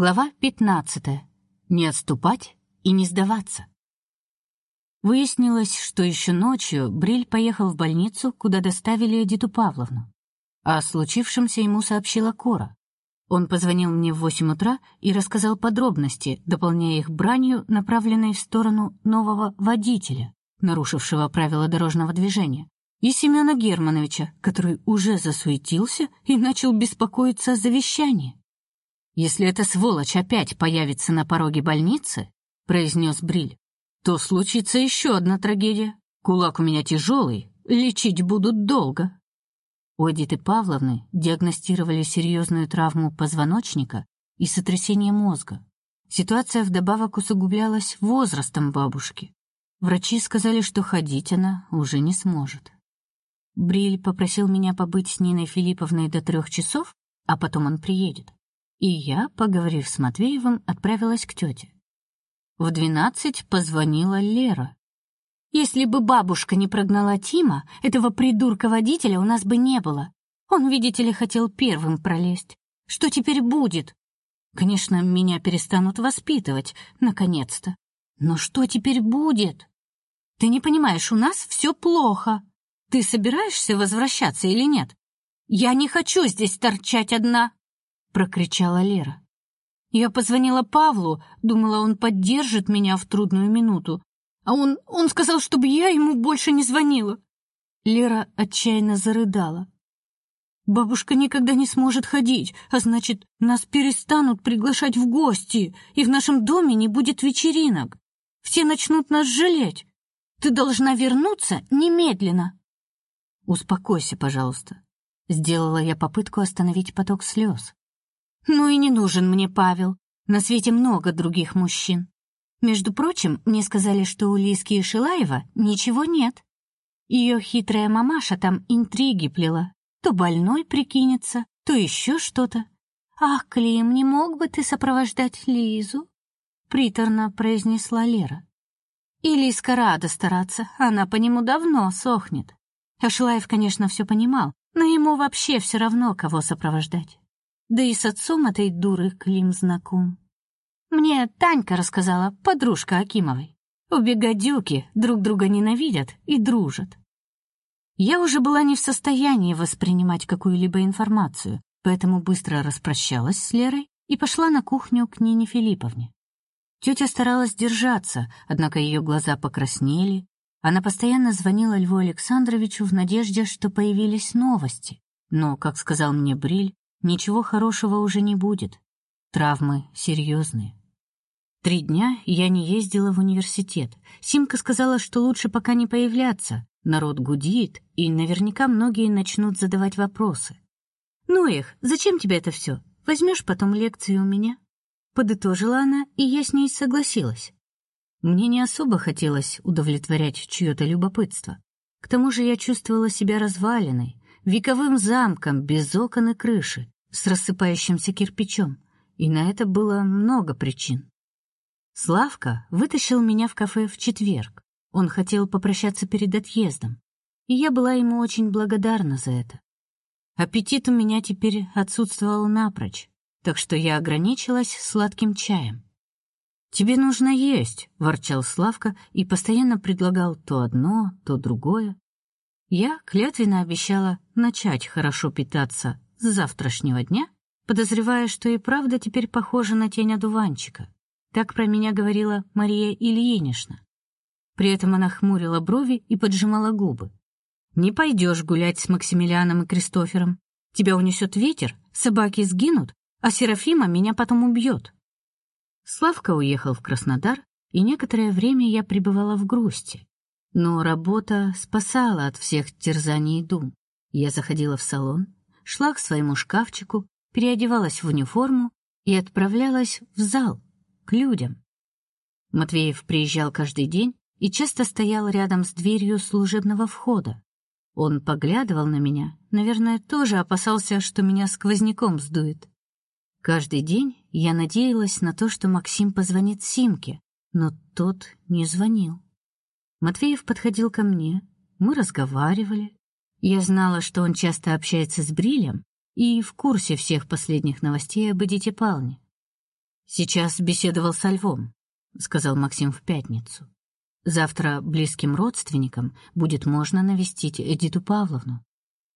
Глава 15. Не отступать и не сдаваться. Выяснилось, что еще ночью Бриль поехал в больницу, куда доставили Эдиту Павловну. О случившемся ему сообщила Кора. Он позвонил мне в восемь утра и рассказал подробности, дополняя их бранью, направленной в сторону нового водителя, нарушившего правила дорожного движения, и Семена Германовича, который уже засуетился и начал беспокоиться о завещании. Если эта сволочь опять появится на пороге больницы, произнес Бриль, то случится еще одна трагедия. Кулак у меня тяжелый, лечить будут долго. У Эдиты Павловны диагностировали серьезную травму позвоночника и сотрясение мозга. Ситуация вдобавок усугублялась возрастом бабушки. Врачи сказали, что ходить она уже не сможет. Бриль попросил меня побыть с Ниной Филипповной до трех часов, а потом он приедет. И я, поговорив с Матвеевым, отправилась к тете. В двенадцать позвонила Лера. Если бы бабушка не прогнала Тима, этого придурка-водителя у нас бы не было. Он, видите ли, хотел первым пролезть. Что теперь будет? Конечно, меня перестанут воспитывать, наконец-то. Но что теперь будет? Ты не понимаешь, у нас все плохо. Ты собираешься возвращаться или нет? Я не хочу здесь торчать одна прокричала Лера. Я позвонила Павлу, думала, он поддержит меня в трудную минуту, а он он сказал, чтобы я ему больше не звонила. Лера отчаянно зарыдала. Бабушка никогда не сможет ходить, а значит, нас перестанут приглашать в гости, и в нашем доме не будет вечеринок. Все начнут нас жалеть. Ты должна вернуться немедленно. Успокойся, пожалуйста. Сделала я попытку остановить поток слез. Ну и не нужен мне Павел. На свете много других мужчин. Между прочим, мне сказали, что у Лиски и Шилаева ничего нет. Ее хитрая мамаша там интриги плела. То больной прикинется, то еще что-то. Ах, Клим, не мог бы ты сопровождать Лизу? приторно произнесла Лера. И Лиска рада стараться, она по нему давно сохнет. А Шилаев, конечно, все понимал, но ему вообще все равно, кого сопровождать. Да и с отцом этой дуры Клим знаком. Мне Танька рассказала, подружка Акимовой. Обе гадюки друг друга ненавидят и дружат. Я уже была не в состоянии воспринимать какую-либо информацию, поэтому быстро распрощалась с Лерой и пошла на кухню к Нине Филипповне. Тетя старалась держаться, однако ее глаза покраснели. Она постоянно звонила Льву Александровичу в надежде, что появились новости. Но, как сказал мне Бриль, ничего хорошего уже не будет. Травмы серьезные. Три дня я не ездила в университет. Симка сказала, что лучше пока не появляться. Народ гудит, и наверняка многие начнут задавать вопросы. Ну их, зачем тебе это все? Возьмешь потом лекции у меня? Подытожила она, и я с ней согласилась. Мне не особо хотелось удовлетворять чье то любопытство. К тому же я чувствовала себя разваленной, вековым замком без окон и крыши, с рассыпающимся кирпичом, и на это было много причин. Славка вытащил меня в кафе в четверг. Он хотел попрощаться перед отъездом, и я была ему очень благодарна за это. Аппетит у меня теперь отсутствовал напрочь, так что я ограничилась сладким чаем. Тебе нужно есть, ворчал Славка и постоянно предлагал то одно, то другое. Я клятвенно обещала начать хорошо питаться с завтрашнего дня, подозревая, что и правда теперь похожа на тень одуванчика. Так про меня говорила Мария Ильинична. При этом она хмурила брови и поджимала губы. Не пойдешь гулять с Максимилианом и Кристофером. Тебя унесет ветер, собаки сгинут, а Серафима меня потом убьет. Славка уехал в Краснодар, и некоторое время я пребывала в грусти. Но работа спасала от всех терзаний и дум. Я заходила в салон, шла к своему шкафчику, переодевалась в униформу и отправлялась в зал, к людям. Матвеев приезжал каждый день и часто стоял рядом с дверью служебного входа. Он поглядывал на меня, наверное, тоже опасался, что меня сквозняком сдует. Каждый день я надеялась на то, что Максим позвонит Симке, но тот не звонил. Матвеев подходил ко мне, мы разговаривали. Я знала, что он часто общается с Брилем и в курсе всех последних новостей об Эдите Павловне. Сейчас беседовал со Львом, сказал Максим в пятницу. Завтра близким родственникам будет можно навестить Эдиту Павловну.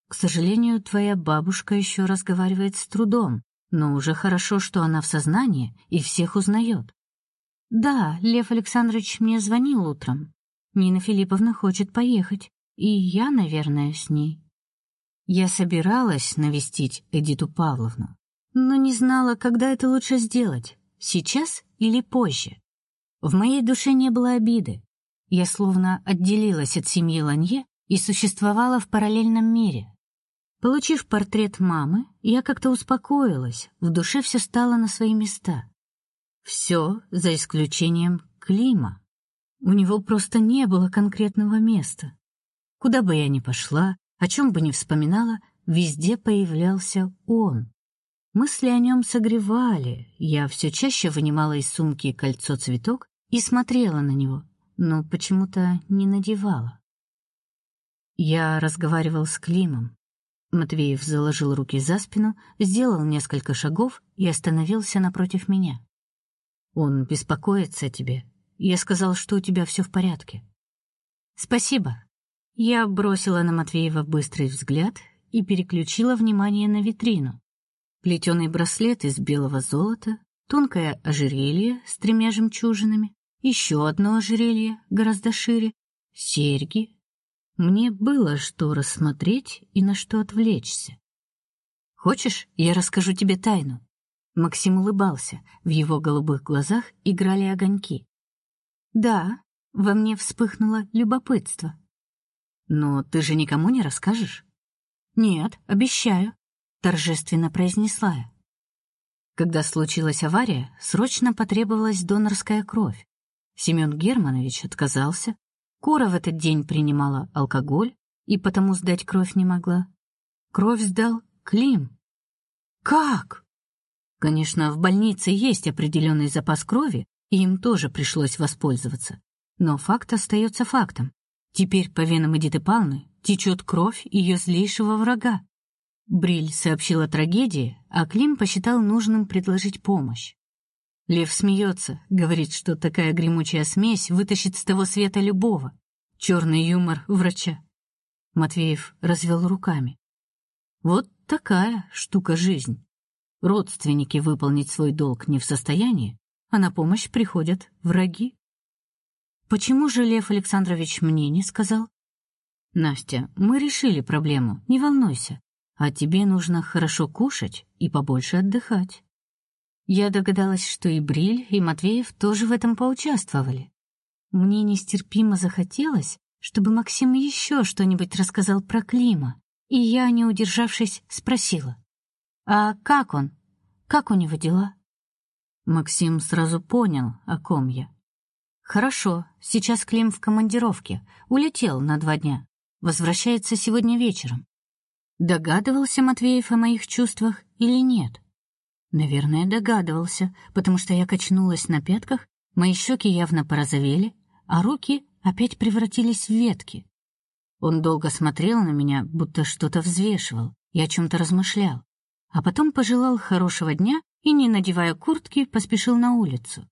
К сожалению, твоя бабушка еще разговаривает с трудом, но уже хорошо, что она в сознании и всех узнает. Да, Лев Александрович мне звонил утром. Нина Филипповна хочет поехать, и я, наверное, с ней. Я собиралась навестить Эдиту Павловну, но не знала, когда это лучше сделать: сейчас или позже. В моей душе не было обиды. Я словно отделилась от семьи Ланье и существовала в параллельном мире. Получив портрет мамы, я как-то успокоилась, в душе все стало на свои места. Все, за исключением Клима. У него просто не было конкретного места. Куда бы я ни пошла, о чем бы ни вспоминала, везде появлялся он. Мысли о нем согревали. Я все чаще вынимала из сумки кольцо-цветок и смотрела на него, но почему-то не надевала. Я разговаривал с Климом. Матвеев заложил руки за спину, сделал несколько шагов и остановился напротив меня. Он беспокоится о тебе. Я сказал, что у тебя все в порядке. Спасибо. Я бросила на Матвеева быстрый взгляд и переключила внимание на витрину. Плетеный браслет из белого золота, тонкое ожерелье с тремя жемчужинами, еще одно ожерелье, гораздо шире, серьги. Мне было что рассмотреть и на что отвлечься. Хочешь, я расскажу тебе тайну? Максим улыбался, в его голубых глазах играли огоньки. Да, во мне вспыхнуло любопытство. Но ты же никому не расскажешь? Нет, обещаю, торжественно произнесла я. Когда случилась авария, срочно потребовалась донорская кровь. Семен Германович отказался. Кора в этот день принимала алкоголь и потому сдать кровь не могла. Кровь сдал Клим. Как? Конечно, в больнице есть определенный запас крови, им тоже пришлось воспользоваться. Но факт остается фактом. Теперь по венам Эдиты Павловны течет кровь ее злейшего врага. Бриль сообщил о трагедии, а Клим посчитал нужным предложить помощь. Лев смеется, говорит, что такая гремучая смесь вытащит с того света любого. Черный юмор врача. Матвеев развел руками. Вот такая штука жизнь. Родственники выполнить свой долг не в состоянии, а на помощь приходят враги. Почему же Лев Александрович мне не сказал? Настя, мы решили проблему, не волнуйся. А тебе нужно хорошо кушать и побольше отдыхать. Я догадалась, что и Бриль, и Матвеев тоже в этом поучаствовали. Мне нестерпимо захотелось, чтобы Максим еще что-нибудь рассказал про Клима, и я, не удержавшись, спросила: "А как он? Как у него дела?" Максим сразу понял, о ком я. Хорошо, сейчас Клим в командировке, улетел на два дня. Возвращается сегодня вечером. Догадывался Матвеев о моих чувствах или нет? Наверное, догадывался, потому что я качнулась на пятках, мои щеки явно порозовели, а руки опять превратились в ветки. Он долго смотрел на меня, будто что-то взвешивал и о чем то размышлял, а потом пожелал хорошего дня и, не надевая куртки, поспешил на улицу.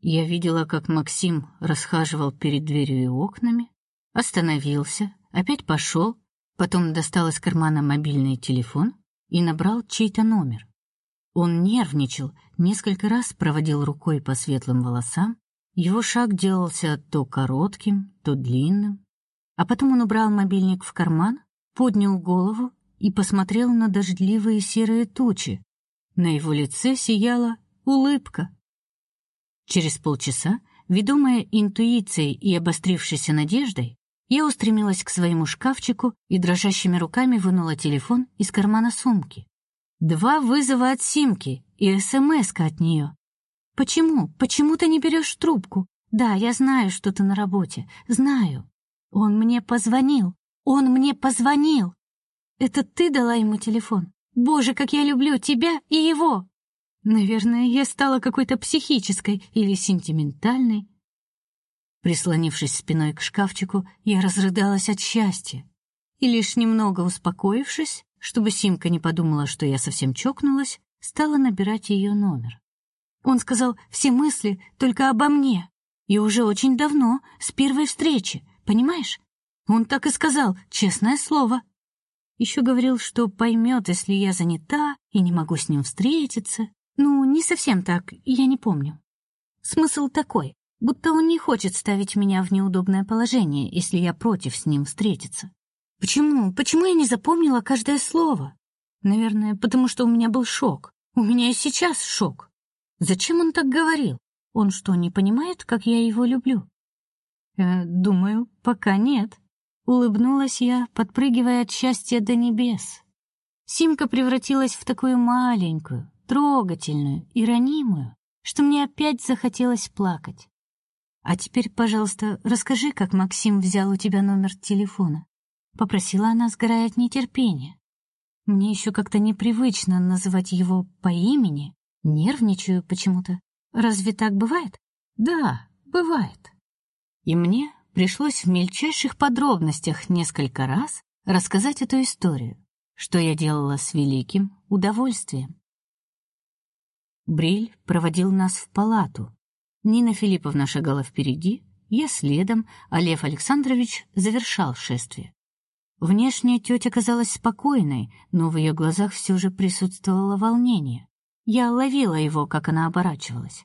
Я видела, как Максим расхаживал перед дверью и окнами, остановился, опять пошел, потом достал из кармана мобильный телефон и набрал чей-то номер. Он нервничал, несколько раз проводил рукой по светлым волосам, его шаг делался то коротким, то длинным. А потом он убрал мобильник в карман, поднял голову и посмотрел на дождливые серые тучи. На его лице сияла улыбка. Через полчаса, ведомая интуицией и обострившейся надеждой, я устремилась к своему шкафчику и дрожащими руками вынула телефон из кармана сумки. Два вызова от Симки и СМСка от нее. Почему? Почему ты не берешь трубку? Да, я знаю, что ты на работе. Знаю. Он мне позвонил. Он мне позвонил. Это ты дала ему телефон? Боже, как я люблю тебя и его. Наверное, я стала какой-то психической или сентиментальной. Прислонившись спиной к шкафчику, я разрыдалась от счастья. И лишь немного успокоившись, чтобы Симка не подумала, что я совсем чокнулась, стала набирать ее номер. Он сказал все мысли только обо мне. И уже очень давно, с первой встречи, понимаешь? Он так и сказал, честное слово. Еще говорил, что поймет, если я занята и не могу с ним встретиться. Ну, не совсем так, я не помню. Смысл такой, будто он не хочет ставить меня в неудобное положение, если я против с ним встретиться. Почему? Почему я не запомнила каждое слово? Наверное, потому что у меня был шок. У меня и сейчас шок. Зачем он так говорил? Он что, не понимает, как я его люблю? Э, думаю, пока нет. Улыбнулась я, подпрыгивая от счастья до небес. Симка превратилась в такую маленькую, трогательную и ранимую, что мне опять захотелось плакать. А теперь, пожалуйста, расскажи, как Максим взял у тебя номер телефона, попросила она, сгорая от нетерпения. Мне еще как-то непривычно называть его по имени, нервничаю почему-то. Разве так бывает? Да, бывает. И мне пришлось в мельчайших подробностях несколько раз рассказать эту историю, что я делала с великим удовольствием. Бриль проводил нас в палату. Нина Филипповна шагала впереди, я следом, а Лев Александрович завершал шествие. Внешне тетя казалась спокойной, но в ее глазах все же присутствовало волнение. Я ловила его, как она оборачивалась.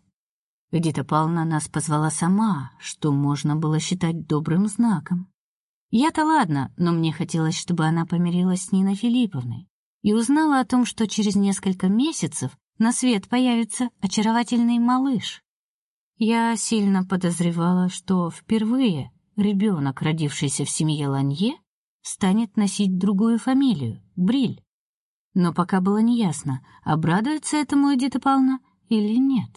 Эдита Павловна нас позвала сама, что можно было считать добрым знаком. Я-то ладно, но мне хотелось, чтобы она помирилась с Ниной Филипповной и узнала о том, что через несколько месяцев на свет появится очаровательный малыш. Я сильно подозревала, что впервые ребенок, родившийся в семье Ланье, станет носить другую фамилию Бриль. Но пока было неясно, обрадуется этому Эдита Павловна или нет.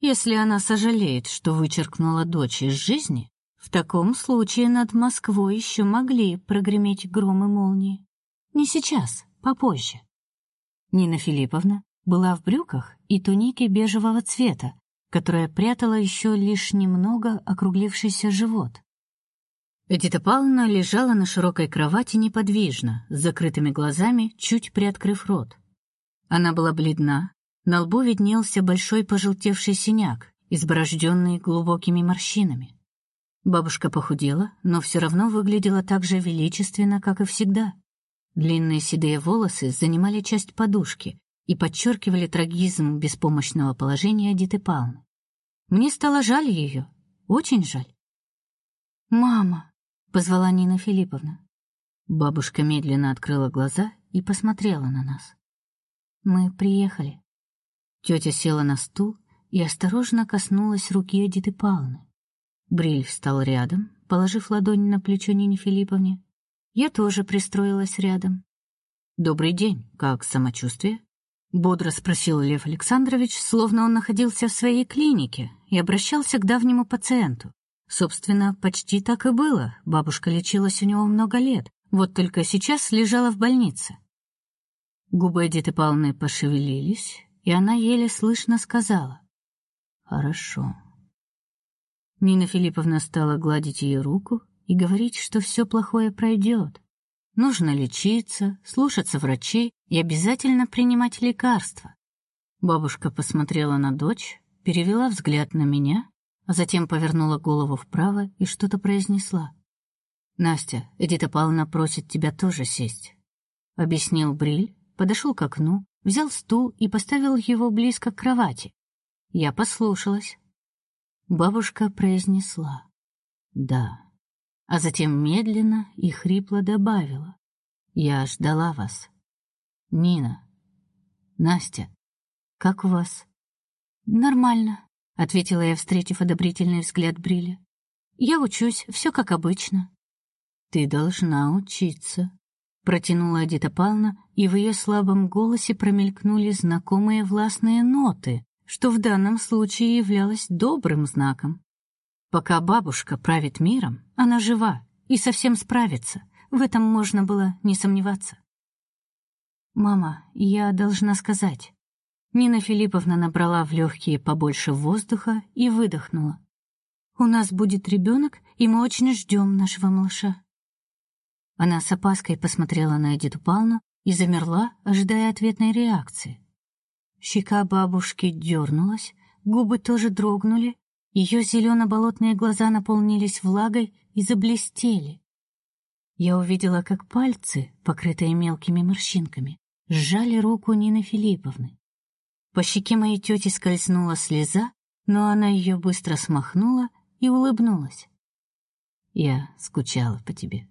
Если она сожалеет, что вычеркнула дочь из жизни, в таком случае над Москвой еще могли прогреметь громы молнии. Не сейчас, попозже. Нина Филипповна была в брюках и тунике бежевого цвета, которая прятала еще лишь немного округлившийся живот. Эдита Павловна лежала на широкой кровати неподвижно, с закрытыми глазами, чуть приоткрыв рот. Она была бледна, на лбу виднелся большой пожелтевший синяк, изборожденный глубокими морщинами. Бабушка похудела, но все равно выглядела так же величественно, как и всегда. Длинные седые волосы занимали часть подушки и подчеркивали трагизм беспомощного положения Диты Павловны. Мне стало жаль ее, очень жаль. "Мама", позвала Нина Филипповна. Бабушка медленно открыла глаза и посмотрела на нас. "Мы приехали", Тетя села на стул и осторожно коснулась руки Эдиты Павловны. Бриль встал рядом, положив ладонь на плечо Нине Филипповне. Я тоже пристроилась рядом. Добрый день. Как самочувствие? бодро спросил Лев Александрович, словно он находился в своей клинике и обращался к давнему пациенту. Собственно, почти так и было. Бабушка лечилась у него много лет, вот только сейчас лежала в больнице. Губы Эдиты Павловны пошевелились, и она еле слышно сказала: "Хорошо". Нина Филипповна стала гладить ее руку и говорить, что все плохое пройдет. Нужно лечиться, слушаться врачей и обязательно принимать лекарства. Бабушка посмотрела на дочь, перевела взгляд на меня, а затем повернула голову вправо и что-то произнесла. Настя, Эдита Павловна просит тебя тоже сесть, объяснил Бриль, подошел к окну взял стул и поставил его близко к кровати. Я послушалась. Бабушка произнесла: "Да". А затем медленно и хрипло добавила: "Я ждала вас. Нина, Настя, как у вас?" "Нормально", ответила я, встретив одобрительный взгляд Бриля. "Я учусь, все как обычно". "Ты должна учиться", протянула Эдита Павловна, и в ее слабом голосе промелькнули знакомые властные ноты, что в данном случае являлось добрым знаком. Пока бабушка правит миром, она жива и совсем справится. В этом можно было не сомневаться. Мама, я должна сказать. Нина Филипповна набрала в легкие побольше воздуха и выдохнула. У нас будет ребенок, и мы очень ждем нашего малыша. Она с опаской посмотрела на Эдиту Павловну и замерла, ожидая ответной реакции. Щека бабушки дернулась, губы тоже дрогнули, ее зелено болотные глаза наполнились влагой и заблестели. Я увидела, как пальцы, покрытые мелкими морщинками, сжали руку Нины Филипповны. По щеке моей тети скользнула слеза, но она ее быстро смахнула и улыбнулась. Я скучала по тебе,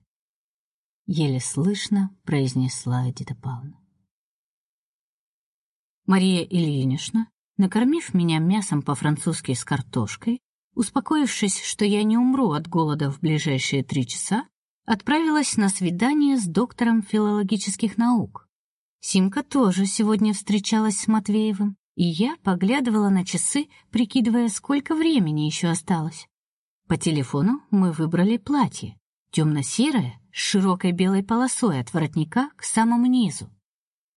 еле слышно произнесла Эдита Павловна. Мария Ильинична, накормив меня мясом по-французски с картошкой, успокоившись, что я не умру от голода в ближайшие три часа, отправилась на свидание с доктором филологических наук. Симка тоже сегодня встречалась с Матвеевым, и я поглядывала на часы, прикидывая, сколько времени еще осталось. По телефону мы выбрали платье, темно серое с широкой белой полосой от воротника к самому низу.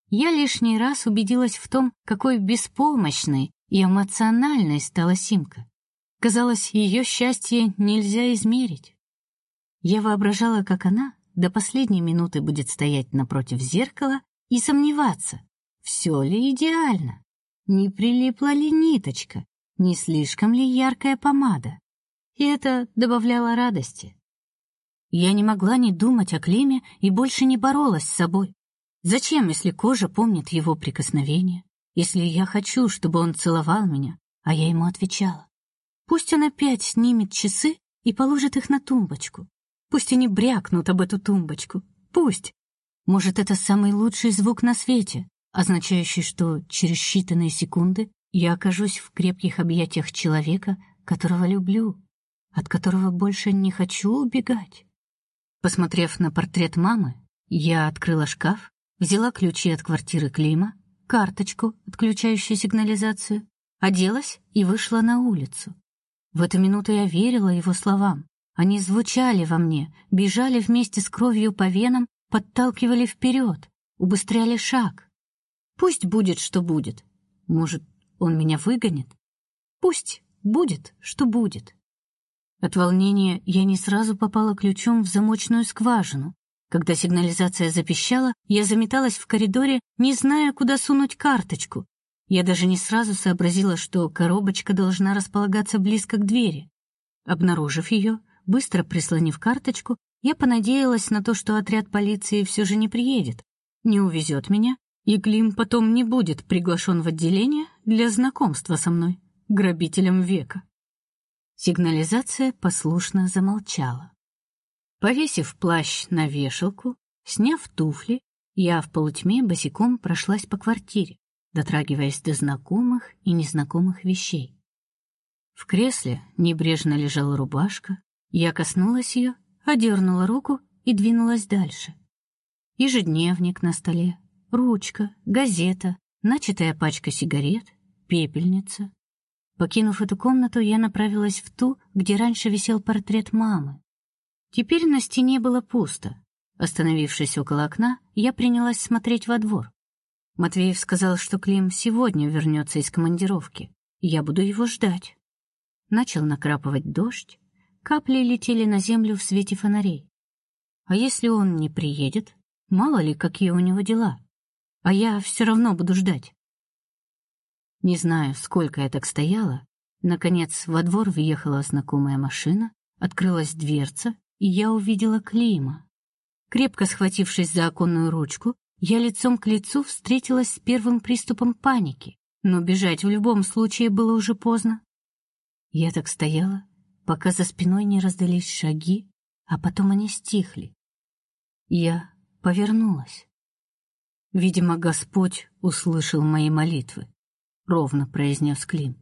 Я лишний раз убедилась в том, какой беспомощной и эмоциональной стала Симка. Казалось, ее счастье нельзя измерить. Я воображала, как она до последней минуты будет стоять напротив зеркала и сомневаться, все ли идеально, не прилипла ли ниточка, не слишком ли яркая помада. И это добавляло радости. Я не могла не думать о Климе и больше не боролась с собой. Зачем, если кожа помнит его прикосновения? Если я хочу, чтобы он целовал меня, а я ему отвечала? Пусть он опять снимет часы и положит их на тумбочку. Пусть они брякнут об эту тумбочку. Пусть. Может, это самый лучший звук на свете, означающий, что через считанные секунды я окажусь в крепких объятиях человека, которого люблю, от которого больше не хочу убегать. Посмотрев на портрет мамы, я открыла шкаф, взяла ключи от квартиры Клима, карточку, отключающую сигнализацию, оделась и вышла на улицу. В эту минуту я верила его словам. Они звучали во мне, бежали вместе с кровью по венам, подталкивали вперед, убыстряли шаг. Пусть будет, что будет. Может, он меня выгонит? Пусть будет, что будет. От волнения я не сразу попала ключом в замочную скважину. Когда сигнализация запищала, я заметалась в коридоре, не зная, куда сунуть карточку, я даже не сразу сообразила, что коробочка должна располагаться близко к двери. Обнаружив ее, быстро прислонив карточку, я понадеялась на то, что отряд полиции все же не приедет, не увезет меня, и Клим потом не будет приглашен в отделение для знакомства со мной, грабителем века. Сигнализация послушно замолчала. Повесив плащ на вешалку, сняв туфли, я в полутьме босиком прошлась по квартире дотрагиваясь до знакомых и незнакомых вещей. В кресле небрежно лежала рубашка. Я коснулась ее, одернула руку и двинулась дальше. Ежедневник на столе, ручка, газета, начатая пачка сигарет, пепельница. Покинув эту комнату, я направилась в ту, где раньше висел портрет мамы. Теперь на стене было пусто. Остановившись около окна, я принялась смотреть во двор. Матвеев сказал, что Клим сегодня вернется из командировки. Я буду его ждать. Начал накрапывать дождь, капли летели на землю в свете фонарей. А если он не приедет, мало ли какие у него дела. А я все равно буду ждать. Не знаю, сколько я так стояла. Наконец, во двор въехала знакомая машина, открылась дверца, и я увидела Клима. Крепко схватившись за оконную ручку, я лицом к лицу встретилась с первым приступом паники, но бежать в любом случае было уже поздно. Я так стояла, пока за спиной не раздались шаги, а потом они стихли. Я повернулась. Видимо, Господь услышал мои молитвы, ровно произнес Клим.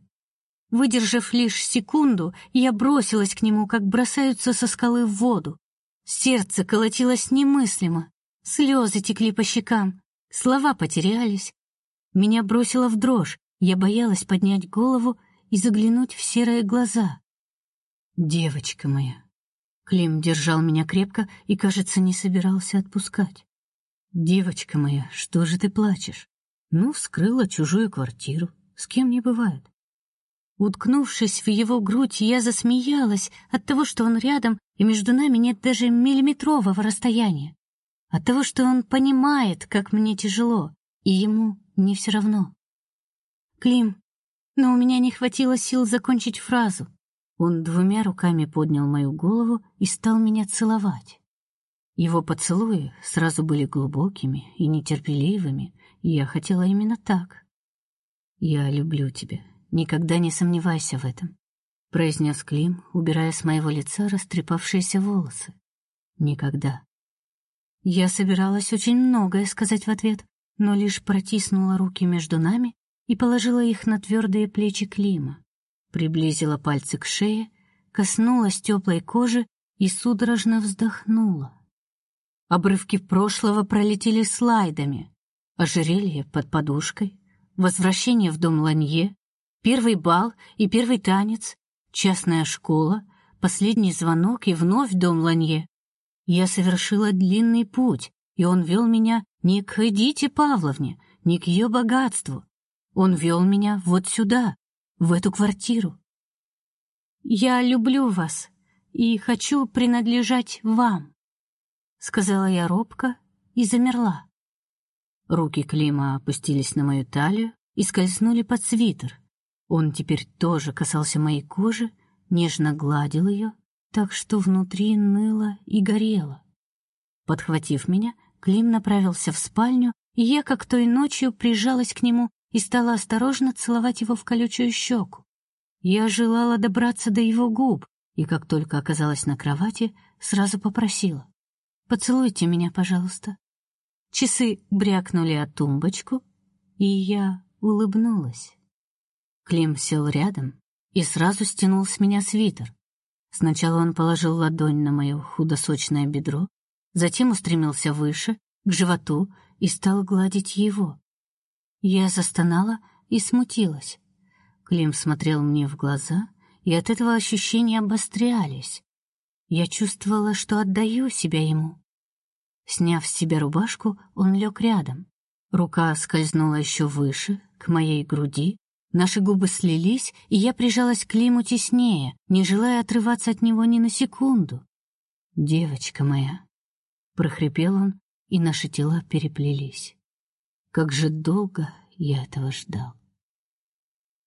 Выдержав лишь секунду, я бросилась к нему, как бросаются со скалы в воду. Сердце колотилось немыслимо. Слезы текли по щекам, слова потерялись. Меня бросило в дрожь, я боялась поднять голову и заглянуть в серые глаза. Девочка моя. Клим держал меня крепко и, кажется, не собирался отпускать. Девочка моя, что же ты плачешь? Ну, вскрыла чужую квартиру. С кем не бывает. Уткнувшись в его грудь, я засмеялась от того, что он рядом, и между нами нет даже миллиметрового расстояния от того, что он понимает, как мне тяжело, и ему не все равно. Клим, но у меня не хватило сил закончить фразу. Он двумя руками поднял мою голову и стал меня целовать. Его поцелуи сразу были глубокими и нетерпеливыми, и я хотела именно так. Я люблю тебя. Никогда не сомневайся в этом, произнес Клим, убирая с моего лица растрепавшиеся волосы. Никогда. Я собиралась очень многое сказать в ответ, но лишь протиснула руки между нами и положила их на твердые плечи Клима, приблизила пальцы к шее, коснулась теплой кожи и судорожно вздохнула. Обрывки прошлого пролетели слайдами. Ожерелье под подушкой, возвращение в дом Ланье, первый бал и первый танец, частная школа, последний звонок и вновь дом Ланье. Я совершила длинный путь, и он вел меня не к Эдите Павловне, не к ее богатству. Он вел меня вот сюда, в эту квартиру. Я люблю вас и хочу принадлежать вам, сказала я робко и замерла. Руки Клима опустились на мою талию и скользнули под свитер. Он теперь тоже касался моей кожи, нежно гладил ее, так что внутри ныло и горело. Подхватив меня, Клим направился в спальню, и я, как той ночью, прижалась к нему и стала осторожно целовать его в колючую щеку. Я желала добраться до его губ, и как только оказалась на кровати, сразу попросила: "Поцелуйте меня, пожалуйста". Часы брякнули о тумбочку, и я улыбнулась. Клим сел рядом и сразу стянул с меня свитер. Сначала он положил ладонь на моё худосочное бедро, затем устремился выше, к животу, и стал гладить его. Я застонала и смутилась. Клим смотрел мне в глаза, и от этого ощущения обострялись. Я чувствовала, что отдаю себя ему. Сняв с себя рубашку, он лег рядом. Рука скользнула еще выше, к моей груди. Наши губы слились, и я прижалась к Климу теснее, не желая отрываться от него ни на секунду. "Девочка моя", прохрипел он, и наши тела переплелись. Как же долго я этого ждал.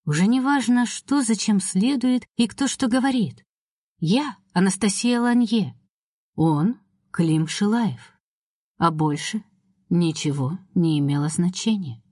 Уже не важно, что зачем следует и кто что говорит. Я Анастасия Ланье, он Клим Шилаев. А больше ничего не имело значения.